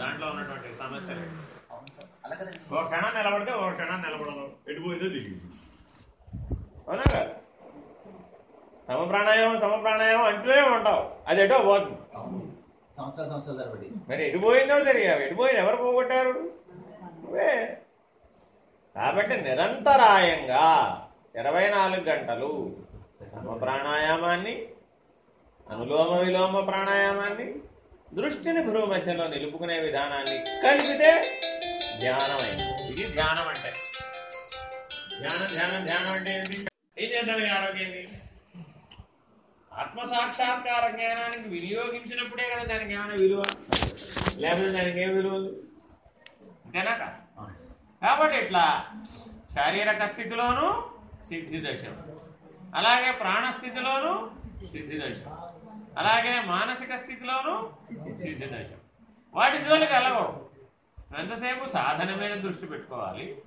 దాంట్లో ఉన్నటువంటి సమస్యలు. కదండి. ఓ క్షణం నిలబడితే ఓ క్షణం నిలబడదు. ఎటుపోయిందో తెలియదు అవునా కదా? సమ ప్రాణాయామం సమ ప్రాణాయామం అంటూనే ఉంటావు. అది ఎటో పోతుంది. సంవత్సరాలు సంవత్సరాలు తరబడి. మరి ఎటు పోయిందో తెలియదు. ఎటు పోయింది? ఎవరు పోగొట్టారు? నువ్వే. కాబట్టి నిరంతరాయంగా ఇరవై నాలుగు గంటలు సమ ప్రాణాయామాన్ని అనులోమ విలోమ ప్రాణాయామాన్ని దృష్టిని భ్రూ మధ్యలో నిలుపుకునే విధానాన్ని కలిపితే ధ్యానమైంది. ఇది ధ్యానం అంటే. ధ్యానం ధ్యానం ధ్యానం అంటే ఏంటి? ఏం చేద్దాం ఈ ఆరోగ్యాన్ని? ఆత్మ సాక్షాత్కార జ్ఞానానికి వినియోగించినప్పుడే కదా దానికి ఏమైనా విలువ? లేకపోతే దానికి ఏం విలువ ఉంది? అంతేనా కాబట్టి ఇట్లా శారీరక స్థితిలోనూ సిద్ధిదశ. అలాగే ప్రాణస్థితిలోనూ సిద్ధిదశ. అలాగే మానసిక స్థితిలోనూ సిద్ధి దశ వాటి జోలికి వెళ్ళకూడదు. ఎంతసేపు సాధన మీద దృష్టి పెట్టుకోవాలి?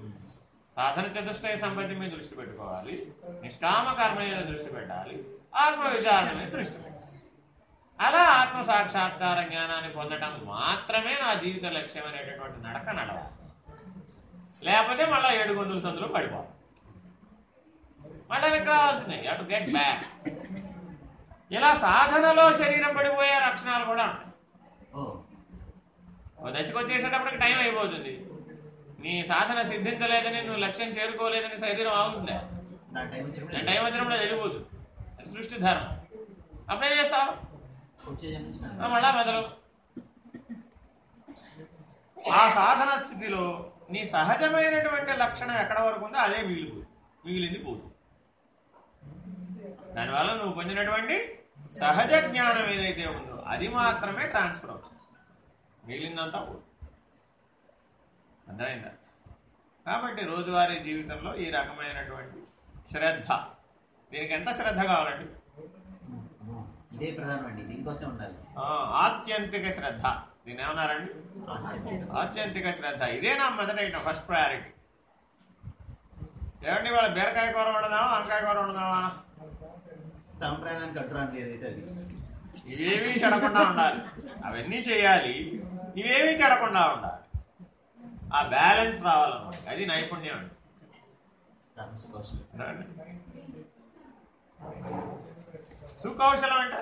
సాధన చతుష్టయ సంపత్తి మీద దృష్టి పెట్టుకోవాలి. నిష్కామ కర్మ మీద దృష్టి పెట్టాలి. ఆత్మ విచారణ మీద దృష్టి పెట్టాలి. అలా ఆత్మ సాక్షాత్కార జ్ఞానాన్ని పొందడం మాత్రమే నా జీవిత లక్ష్యం అనేటటువంటి నడక నడవాలి. లేకపోతే మళ్ళీ ఏడు గొంతుల సందులో పడిపోవాలి. మళ్ళీ వెనక్కి రావాల్సిందే యూ టు గెట్ బ్యాక్ ఇలా సాధనలో శరీరం పడిపోయే లక్షణాలు కూడా ఉంటాయి. ఓ. దశకు వచ్చేసేటప్పటికి టైం అయిపోతుంది. నీ సాధన సిద్ధించలేదని నువ్వు లక్ష్యం చేరుకోలేదని శరీరం ఆగుతుందా? టైం వచ్చినప్పుడు వచ్చినప్పుడు అది సృష్టి ధర్మం. అప్పుడేం చేస్తావు? మళ్ళా మొదలు ఆ సాధన స్థితిలో నీ సహజమైనటువంటి లక్షణం ఎక్కడ వరకు ఉందో అదే మిగిలిపోతుంది మిగిలింది పోతుంది. దానివల్ల నువ్వు పొందినటువంటి సహజ జ్ఞానం ఏదైతే ఉందో అది మాత్రమే ట్రాన్స్ఫర్ అవుతుంది. మిగిలిందంతా అర్థమైందా? కాబట్టి రోజువారీ జీవితంలో ఈ రకమైనటువంటి శ్రద్ధ. దీనికి ఎంత శ్రద్ధ కావాలండి? ఇదే దీనికోసం ఉండాలి. ఆత్యంతిక శ్రద్ధ. దీని ఏమన్నారండి. ఆత్యంతిక శ్రద్ధ. ఇదే నా మొదట ఫస్ట్ ప్రయారిటీ ఏమండి వాళ్ళ బీరకాయ కూర వండుదామా వంకాయ కూర వండుదామా? సంప్రదాయానికి అడ్డురాని ఏదైతే అది. ఇవేమీ చెడకుండా ఉండాలి. అవన్నీ చేయాలి. ఇవేమీ చెడకుండా ఉండాలి. ఆ బ్యాలెన్స్ రావాలన్నమాట. అది నైపుణ్యం అండి. సుకౌశలం అంటే?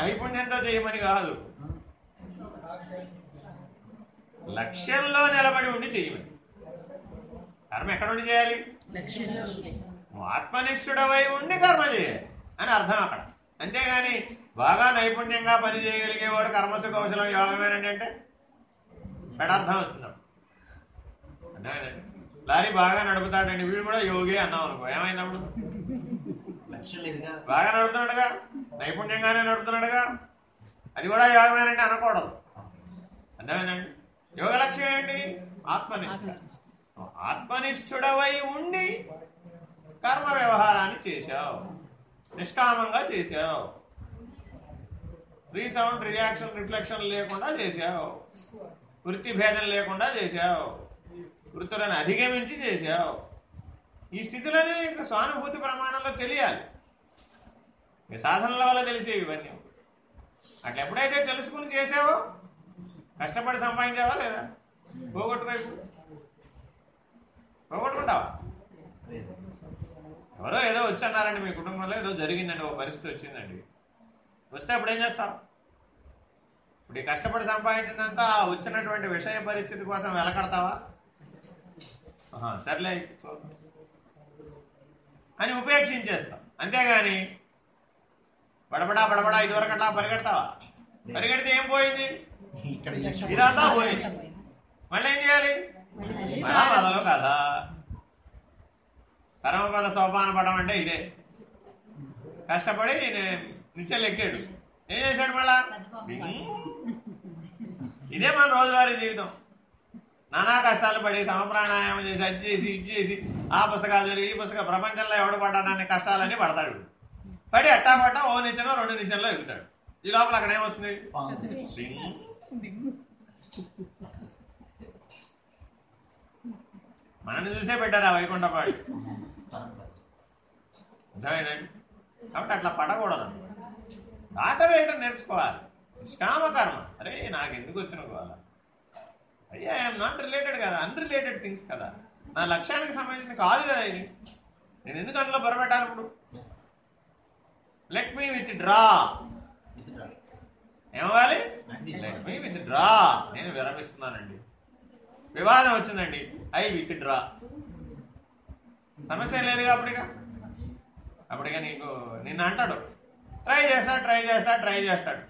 నైపుణ్యంతో చేయమని కాదు. లక్ష్యంలో నిలబడి ఉండి చేయమని. కర్మ ఎక్కడ ఉండి చేయాలి? లక్ష్యంలో నువ్వు ఆత్మనిష్ఠుడవై ఉండి కర్మ చేయాలి అని అర్థం అక్కడ. అంతేగాని బాగా నైపుణ్యంగా పని చేయగలిగేవాడు కర్మసు కౌశలం యోగమేనండి అంటే పెడార్థం వచ్చింది. అర్థమైందండి లారీ బాగా నడుపుతాడండి వీడు కూడా యోగి అన్నాం అనుకో. ఏమైందప్పుడు? బాగా నడుపుతున్నాడుగా? నైపుణ్యంగానే నడుపుతున్నాడుగా? అది కూడా యోగమేనండి అనకూడదు. అర్థమైందండి యోగ లక్ష్యం ఏంటి? ఆత్మనిష్ఠ ఆత్మనిష్ఠుడవై ఉండి కర్మ వ్యవహారాన్ని చేశావు. నిష్కామంగా చేశావు. రీసౌండ్ రియాక్షన్ రిఫ్లెక్షన్ లేకుండా చేశావు. వృత్తి భేదం లేకుండా చేశావు. వృత్తులను అధిగమించి చేశావు. ఈ స్థితులన్నీ ఇంకా స్వానుభూతి ప్రమాణంలో తెలియాలి. ఈ సాధనల వల్ల తెలిసేవి ఇవన్నీ. అట్లా ఎప్పుడైతే తెలుసుకుని చేసావో కష్టపడి సంపాదించావా లేదా? పోగొట్టుకోవు పోగొట్టుకుంటావా? లేదు. ఎవరో ఏదో వచ్చి అన్నారండి మీ కుటుంబంలో ఏదో జరిగిందండి ఒక పరిస్థితి వచ్చిందండి. వస్తే అప్పుడు ఏం చేస్తావు ఇప్పుడు ఈ కష్టపడి సంపాదించిందంతా ఆ వచ్చినటువంటి విషయ పరిస్థితి కోసం వెలకడతావా? సర్లే అని ఉపేక్షించేస్తాం. అంతేగాని బడబడా బడబడా ఇదివరకు అట్లా పరిగెడతావా? పరిగెడితే ఏం పోయింది? ఇదంతా పోయింది. మళ్ళీ ఏం చేయాలి? మళ్ళా మొదలు కదా. పరమపద సోపాన పడం అంటే ఇదే. కష్టపడి నిత్యం ఎక్కాడు. ఏం చేశాడు మళ్ళా? ఇదే మన రోజువారీ జీవితం. నానా కష్టాలు పడి సమప్రాణాయామం చేసి అది చేసి ఇది చేసి ఆ పుస్తకాలు చదివి ఈ పుస్తకం ప్రపంచంలో ఎవడు పడ్డానని కష్టాలన్నీ పడతాడు. పడి అట్టా పట్టా ఓ నిత్యంలో రెండు నిత్యంలో ఎగుతాడు ఈ లోపల అక్కడ ఏమొస్తుంది. మనల్ని చూసే పెట్టారు ఆ పరంపర. అర్థమైందండి? కాబట్టి అట్లా పడకూడదు. దాట వేయటం నేర్చుకోవాలి. నిష్కామ కర్మ అరే నాకు ఎందుకు వచ్చిన గోల? అయ్యా ఐఎమ్ నాట్ రిలేటెడ్ కదా అన్రిలేటెడ్ థింగ్స్ కదా. నా లక్ష్యానికి సంబంధించింది కాదు కదా ఇది. నేను ఎందుకు అందులో బొరపెట్టాలి ఇప్పుడు? లెట్ మీ విత్ డ్రా ఏమవ్వాలి? లెట్ మీ విత్ డ్రా నేను విరమిస్తున్నానండి. వివాదం వచ్చిందండి. ఐ విత్ డ్రా సమస్య ఏం లేదుగా అప్పటిగా నీకు నిన్న అంటాడు ట్రై చేస్తా ట్రై చేస్తా ట్రై చేస్తాడు.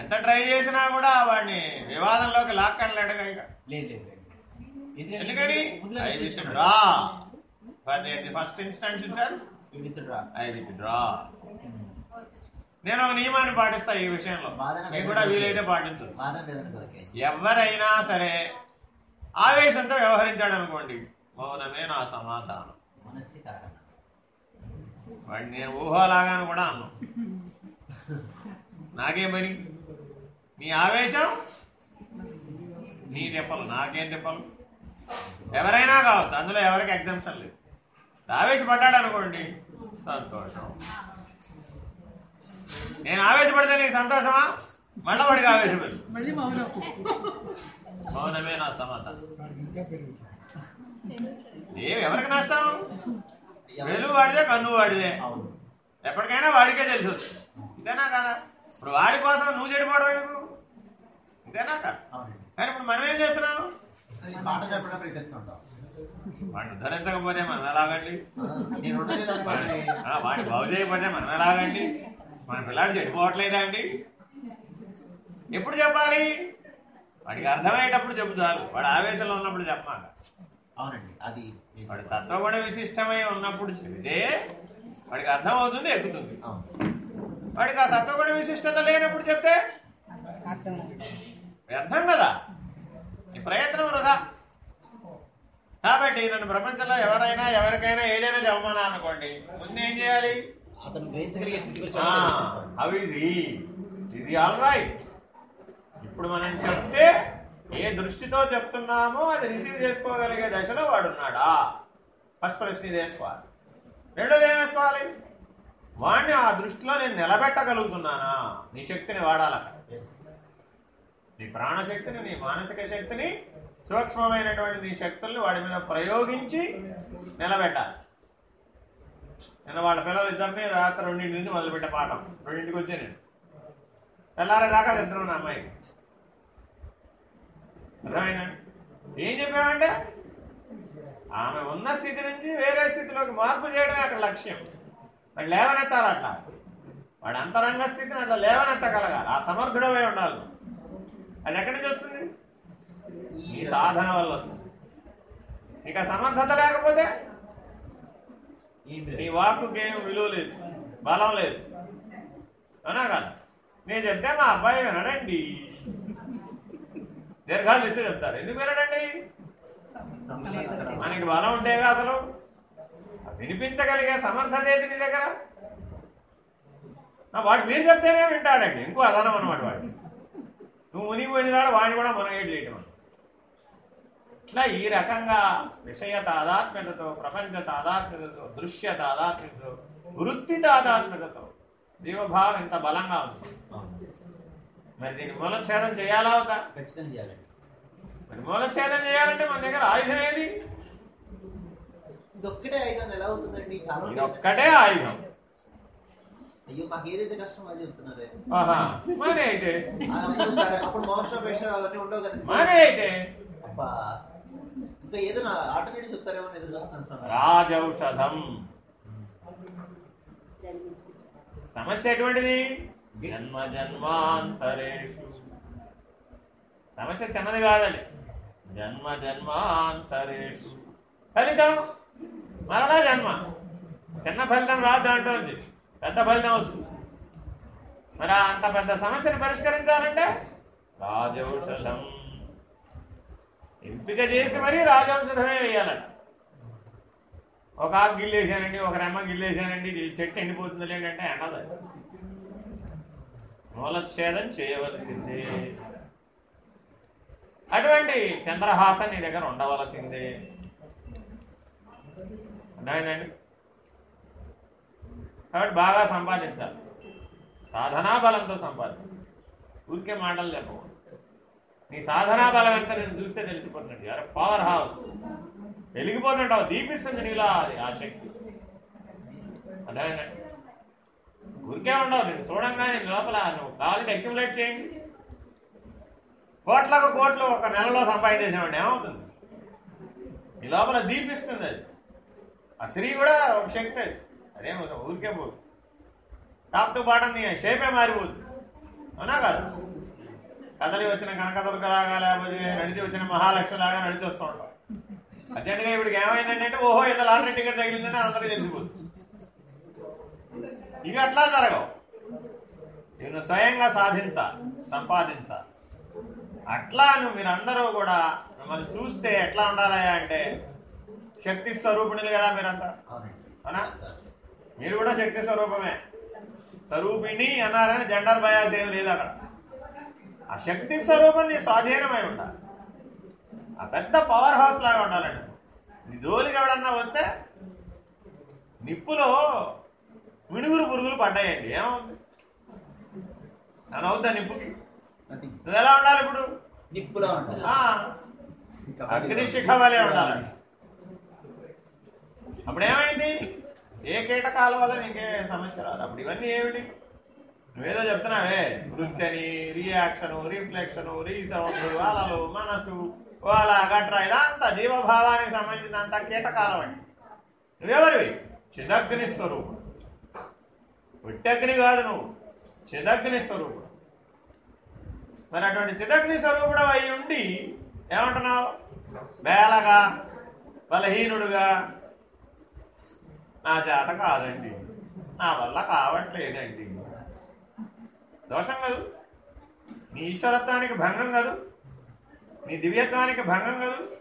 ఎంత ట్రై చేసినా కూడా వాడిని వివాదంలోకి లేదు లేదు లేదు. ఇది ఎందుకని? I withdraw first instance sir withdraw. I withdraw నేను ఒక నియమాన్ని పాటిస్తా ఈ విషయంలో. మీకు కూడా వీలైతే పాటించు ఎవరైనా సరే ఆవేశంతో వ్యవహరించాడు అనుకోండి మౌనమే నా సమాధానం. వాడిని నేను ఊహలాగాను కూడా అన్నాను నాకేం పని నీ ఆవేశం? నీ తిప్పలు. నాకేం తిప్పలు? ఎవరైనా కావచ్చు. అందులో ఎవరికి ఎగ్జామ్షన్ లేదు. ఆవేశపడ్డాడు అనుకోండి సంతోషం. నేను ఆవేశపడితే నీకు సంతోషమా? మళ్ళా వాడికి మౌనం. మౌనమే నా సమాధానం ఏ ఎవరికి నష్టం? వెలు వాడిదే కన్ను వాడిదే. అవును. ఎప్పటికైనా వాడికే తెలిసి. వస్తుంది ఇంతేనా కదా? ఇప్పుడు వాడి కోసం నువ్వు చెడిపోవడం ఎందుకు? ఇంతేనా కదా? కానీ ఇప్పుడు మనం ఏం చేస్తున్నాం? వాడిని ఉద్ధరించకపోతే మనం ఎలాగండి? వాడిని బాగు చేయకపోతే మనం ఎలాగండి? మన పిల్లాడు చెడిపోవట్లేదా అండి? ఎప్పుడు చెప్పాలి? వాడికి అర్థమయ్యేటప్పుడు చెప్పు చాలు. వాడు ఆవేశంలో ఉన్నప్పుడు చెప్పమాక అవునండి అది వాడు సత్వగుణ విశిష్టమై ఉన్నప్పుడు చెబితే వాడికి అర్థం అవుతుంది ఎక్కుతుంది వాడికి ఆ సత్వగుణ విశిష్టత లేనప్పుడు చెప్తే? వ్యర్థం కదా. ఈ ప్రయత్నం వృధా. కాబట్టి నన్ను ప్రపంచంలో ఎవరైనా ఎవరికైనా ఏదైనా చెప్పమన్నా అనుకోండి ముందు ఏం చేయాలి? అతను గ్రహించగలిగే స్థితికి ఇస్ ఇది. ఆల్ రైట్ ఇప్పుడు మనం చెప్తే ఏ దృష్టితో చెప్తున్నామో అది రిసీవ్ చేసుకోగలిగే దశలో వాడున్నాడా ఫస్ట్ ప్రశ్న ఇది వేసుకోవాలి రెండోది ఏం వేసుకోవాలి వాడిని ఆ దృష్టిలో నేను నిలబెట్టగలుగుతున్నానా? నీ శక్తిని వాడాలట. ఎస్ నీ ప్రాణశక్తిని నీ మానసిక శక్తిని సూక్ష్మమైనటువంటి నీ శక్తుల్ని వాడి మీద ప్రయోగించి నిలబెట్టాలి. నేను వాళ్ళ పిల్లలు ఇద్దరిని రాత్రి రెండింటి నుంచి మొదలుపెట్టే పాఠం. రెండింటికి వచ్చే నేను. తెల్లారేదాకా ఇద్దరు నా అమ్మాయి. అర్థమైందండి ఏం చెప్పామంటే? ఆమె ఉన్న స్థితి నుంచి వేరే స్థితిలోకి మార్పు చేయడమే అక్కడ లక్ష్యం. వాడు లేవనెత్తాలి అట్లా. వాడి అంతరంగ స్థితిని అట్లా లేవనెత్తగలగాలి. ఆ సమర్థుడమై ఉండాలి. అది ఎక్కడి నుంచి వస్తుంది? ఈ సాధన వల్ల వస్తుంది. ఇక సమర్థత లేకపోతే నీ వాక్కి ఏం విలువ లేదు బలం లేదు. అవునా కాదు? నేను చెప్తే మా అబ్బాయి వినడండి. దీర్ఘాలు ఇస్తే చెప్తారు. ఎందుకు వినడండి? మనకి బలం ఉంటేగా అసలు వినిపించగలిగే సమర్థత ఏది నీ దగ్గర? ఆ, వాడు మీరు చెప్తేనే వింటాడండి. ఇంకో అదనం అనమాట వాడు. నువ్వు మునిగిపోయిన కాడ వాడిని కూడా మునగేట్ చేయటం ఇట్లా ఈ రకంగా విషయ తాదాత్మ్యతతో ప్రపంచ తాదాత్మ్యతతో దృశ్య తాదాత్మ్యతతో వృత్తి తాదాత్మ్యతతో జీవభావం ఇంత బలంగా ఉంది. మరి దీన్ని మూలఛేదం చేయాలా అవుతా ఖచ్చితంగా చేయాలండి. మరి మూలఛేదం చేయాలంటే మన దగ్గర ఆయుధం ఏది? ఇదొక్కటే ఐదు ఎలా అవుతుందండి? చాలా ఆయుధం. అయ్యో మాకు ఏదైతే కష్టం అది చెప్తున్నారే? మానే అయితే. అప్పుడు మోక్ష అవన్నీ ఉండవు కదా. మానే అయితే. అబ్బా. ఇంకా ఏదైనా నా చెప్తారేమో ఎదురు చూస్తాను సార్. రాజౌషధం. సమస్య ఎటువంటిది? జన్మ జన్మాంతరేషు సమస్య చిన్నది కాదండి. జన్మ జన్మాంతరేషు ఫలితం? మరలా జన్మ. చిన్న ఫలితం రాదు దాంట్లో పెద్ద ఫలితం వస్తుంది. మరి అంత పెద్ద సమస్యను పరిష్కరించాలంటే రాజౌషధం. ఎంపిక చేసి మరీ రాజౌషధమే వేయాలట ఒక ఆకు గిల్లేసానండి ఒక రెమ్మ గిల్లేసానండి చెట్టు ఎండిపోతుంది లేదంటే అన్నది మూలచ్ఛేదం చేయవలసిందే. అటువంటి చంద్రహాస నీ దగ్గర ఉండవలసిందే. అర్థమైందండి? కాబట్టి బాగా సంపాదించాలి. సాధనా బలంతో సంపాదించాలి. ఊరికే మాటలు చెప్పకూడదు నీ సాధనా బలం ఎంత నేను చూస్తే తెలిసిపోతుంది. అరే పవర్ హౌస్ వెలిగిపోతుంటావు దీపిస్తుంది నీలా అది ఆ శక్తి. అదే ఊరికే ఉండవు నేను చూడంగానే లోపల నువ్వు కావాలంటే అక్యుములేట్ చేయండి. కోట్లకు కోట్లు ఒక నెలలో సంపాదించేసామండి ఏమవుతుంది? నీ లోపల దీపిస్తుంది అది. ఆ స్త్రీ కూడా ఒక శక్తి అది. అదేం ఊరికే పోదు. టాప్ టు బాటం నీ షేపే మారిపోదు. అవునా కాదు? కదలి వచ్చిన కనకదుర్గలాగా లేకపోతే నడిచి వచ్చిన మహాలక్ష్మి లాగా నడిచి వస్తూ ఉంటాం అర్జెంటుగా ఇప్పటికి ఏమైందంటే ఓహో ఇంత లాటరీ టికెట్ తగిలిందని అందరికీ తెలిసిపోతుంది ఇవి అట్లా జరగవు. నేను స్వయంగా సాధించాలి సంపాదించాలి. అట్లా నువ్వు మీరందరూ కూడా మిమ్మల్ని చూస్తే ఎట్లా ఉండాలయా అంటే శక్తి స్వరూపిణులు కదా మీరంతా. అవునా? మీరు కూడా శక్తి స్వరూపమే. స్వరూపిణి అన్నారని జెండర్ బయాస్ ఏం లేదు అక్కడ. ఆ శక్తి స్వరూపం నీ స్వాధీనమై ఉండాలి. ఆ పెద్ద పవర్ హౌస్ లాగా ఉండాలండి. నీ జోలికి ఎవడన్నా వస్తే నిప్పులో మినుగురు పురుగులు పడ్డాయండి. ఏమవుతుంది? అని అవుద్దా నిప్పుకి? నువ్వు ఎలా ఉండాలి ఇప్పుడు? నిప్పులా ఉంటుంది ఆ, అగ్ని శిఖ వలె ఉండాలి అప్పుడు ఏమైంది ఏ కీటకాల వల్ల నీకే సమస్య రాదు. అప్పుడు ఇవన్నీ ఏమిటి? నువ్వేదో చెప్తున్నావే. వృత్తి అని రియాక్షన్ రిఫ్లెక్షన్ రీసౌండ్ అలలు మనసు వాళ్ళ గట్రా ఇదంతా జీవభావానికి సంబంధించినంత కీటకాలం అండి. నువ్వెవరివి? చిదగ్ని స్వరూపుడు. విట్టగ్ని కాదు నువ్వు. చిదగ్ని స్వరూపుడు. మరి అటువంటి చిదగ్ని స్వరూపుడు అయి ఉండి ఏమంటున్నావు? బేలగా బలహీనుడుగా. నా చేత కాదండి. నా వల్ల కావట్లేదండి. దోషం కాదు. నీ ఈశ్వరత్వానికి భంగం కాదు. నీ దివ్యత్వానికి భంగం కాదు.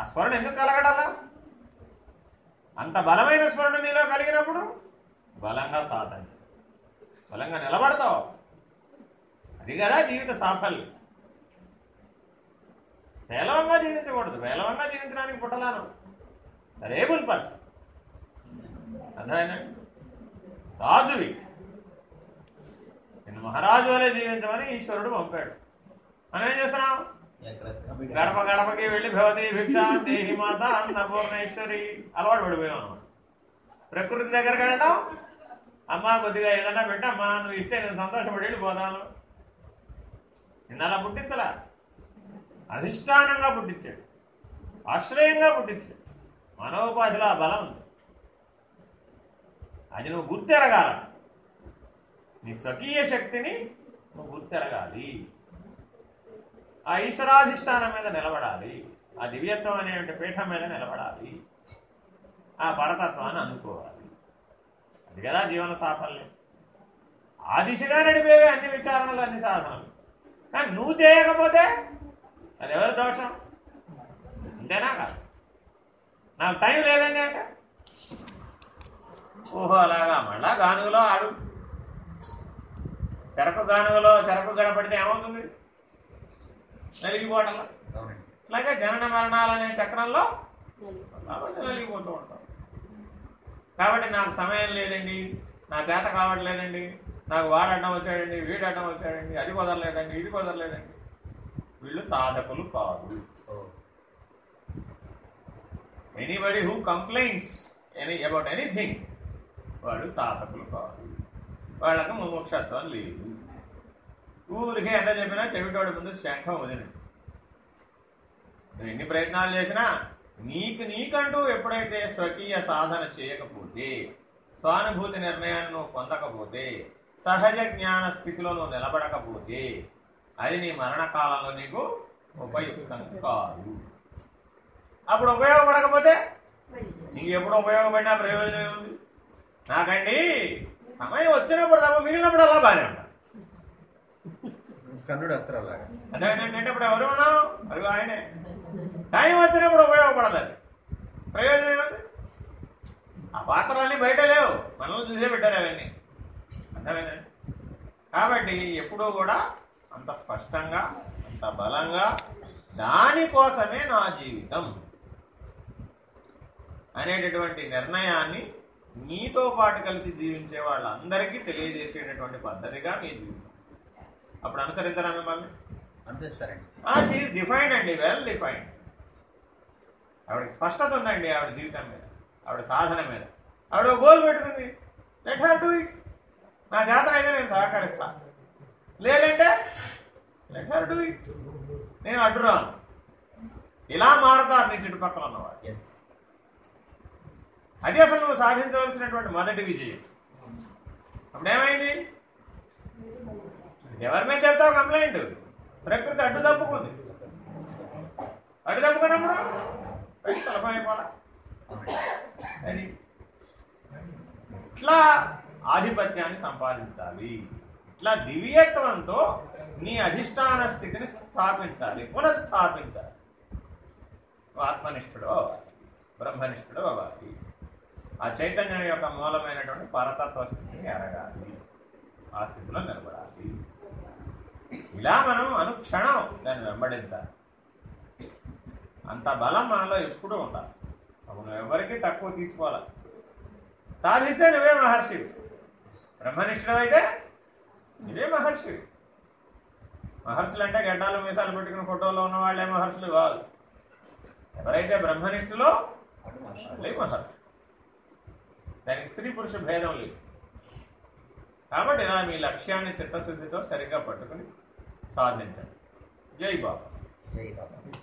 ఆ స్మరణ ఎందుకు కలగడాలా? అంత బలమైన స్మరణ నీలో కలిగినప్పుడు బలంగా సాధన బలంగా నిలబడతావు. అది కదా జీవిత సాఫల్యం. పేలవంగా జీవించకూడదు. పేలవంగా జీవించడానికి పుట్టలాను. రేబుల్ పర్సన్ అర్థమైందండి రాజువి. మహారాజు వలె జీవించమని ఈశ్వరుడు పంపాడు. మనం ఏం చేస్తున్నాం? గడప గడపకి వెళ్ళి భవతి భిక్ష దేహి మాత అన్నపూర్ణేశ్వరి అలవాటు పడిపోయాం ప్రకృతి దగ్గర వెళ్ళటం? అమ్మా కొద్దిగా ఏదన్నా పెట్టి అమ్మ నువ్వు ఇస్తే నేను సంతోషపడి వెళ్ళిపోతాను. నిన్న అలా పుట్టించలా? అధిష్టానంగా పుట్టించాడు. ఆశ్రయంగా పుట్టించాడు. మనోపాధిలో ఆ బలం ఉంది. అది నువ్వు గుర్తెరగాల. నీ స్వకీయ శక్తిని నువ్వు గుర్తెరగాలి ఆ ఈశ్వరాధిష్టానం మీద నిలబడాలి. ఆ దివ్యత్వం అనే పీఠం మీద నిలబడాలి. ఆ పరతత్వాన్ని అనుకోవాలి అది కదా జీవన సాఫల్యం. ఆ దిశగా నడిపేవే అన్ని విచారణలు అన్ని సాధనలు. కానీ నువ్వు చేయకపోతే అది ఎవరి దోషం? అంతేనా కాదు. నాకు టైం లేదండి అంటే? ఓహో అలాగా. మళ్ళా గానుగులో ఆడు. చెరకు గానుగలో చెరకు గడపడితే ఏమవుతుంది? నలిగిపోవటం. అవునండి అలాగే జనన మరణాలు అనే చక్రంలో కాబట్టి నలిగిపోతూ ఉంటాం. కాబట్టి నాకు సమయం లేదండి నా చేత కావట్లేదండి నాకు వాడడం వచ్చాడండి వీడు అడ్డం వచ్చాడండి అది కుదరలేదండి ఇది కుదరలేదండి. వీళ్ళు సాధకులు కాదు. Anybody who complaints any about anything వాడు సాధకులు కాదు. వాళ్ళకు ముముక్షత్వం లేదు. ఊరికే ఎంత చెప్పినా చెవిటోడి ముందు శంఖం వదిలినట్టు ఎన్ని ప్రయత్నాలు చేసినా నీకు నీకంటూ ఎప్పుడైతే స్వకీయ సాధన చేయకపోతే స్వానుభూతి నిర్ణయాన్ని నువ్వు పొందకపోతే సహజ జ్ఞాన స్థితిలో నువ్వు నిలబడకపోతే అది నీ మరణకాలంలో నీకు ఉపయుక్తం కాదు. అప్పుడు ఉపయోగపడకపోతే నీకు ఎప్పుడు ఉపయోగపడినా ప్రయోజనం ఏముంది? నాకండి. సమయం వచ్చినప్పుడు తప్ప మిగిలినప్పుడు అలా బాగానే ఉంటా. కన్నుడు అస్త్రాలాగా అంటే ఏంటంటే ఇప్పుడు ఎవరు మనం? అదిగో ఆయనే. టైం వచ్చినప్పుడు ఉపయోగపడదు అది ప్రయోజనం ఏముంది? ఆ పాత్రలన్నీ బయట లేవు. మనల్ని చూసే పెట్టారు అవన్నీ. అర్థమైందండి? కాబట్టి ఎప్పుడూ కూడా అంత స్పష్టంగా అంత బలంగా దానికోసమే నా జీవితం అనేటటువంటి నిర్ణయాన్ని నీతో పాటు కలిసి జీవించే వాళ్ళందరికీ తెలియజేసేటటువంటి పద్ధతిగా మీ జీవితం. అప్పుడు అనుసరించరా మిమ్మల్ని? అనుసరిస్తారండి. డిఫైన్డ్ అండి వెల్ డిఫైన్డ్ ఆవిడకి స్పష్టత ఉందండి ఆవిడ జీవితం మీద ఆవిడ సాధన మీద. ఆవిడ గోల్ పెట్టుకుంది. లెట్ హ్యావ్ డూ ఇట్ నా జాతర అయితే నేను సహకరిస్తా. లేదంటే లెట్ హ్యావ్ డూ ఇట్ నేను అడ్డురాను. ఇలా మారతారు నీ చుట్టుపక్కల ఉన్నవాడు ఎస్ అది అసలు నువ్వు సాధించవలసినటువంటి మొదటి విజయం. అప్పుడు ఏమైంది ఎవరి మీద చెప్తావు కంప్లైంట్? ప్రకృతి అడ్డు తప్పుకుంది. అడ్డు తప్పుకున్నప్పుడు? సులభమైపోలా అది. ఇట్లా ఆధిపత్యాన్ని సంపాదించాలి. ఇట్లా దివ్యత్వంతో నీ అధిష్టాన స్థితిని స్థాపించాలి. పునఃస్థాపించాలి. ఆత్మనిష్ఠుడు అవ్వాలి. బ్రహ్మనిష్ఠుడు అవ్వాలి. ఆ చైతన్యం యొక్క మూలమైనటువంటి పరతత్వ స్థితిని ఎరగాలి. ఆ స్థితిలో నిలబడాలి. ఇలా మనం అనుక్షణం దాన్ని వెంబడించాలి. అంత బలం మనలో ఎప్పుడు ఉండాలి. అప్పుడు ఎవరికి తక్కువ తీసుకోవాలి? సాధిస్తే నువ్వే మహర్షివి బ్రహ్మనిష్ఠుడు అయితే నువ్వే మహర్షివి మహర్షులు అంటే గడ్డాలు మీసాలు పెట్టుకుని ఫోటోలో ఉన్న వాళ్ళే మహర్షులు కాదు. ఎవరైతే బ్రహ్మనిష్ఠులో వాళ్ళే మహర్షి దానికి స్త్రీ పురుష భేదం లేదు. కాబట్టి ఇలా మీ లక్ష్యాన్ని చిత్తశుద్ధితో సరిగ్గా పట్టుకుని సాధించండి. జై బాబా. జై బాబా.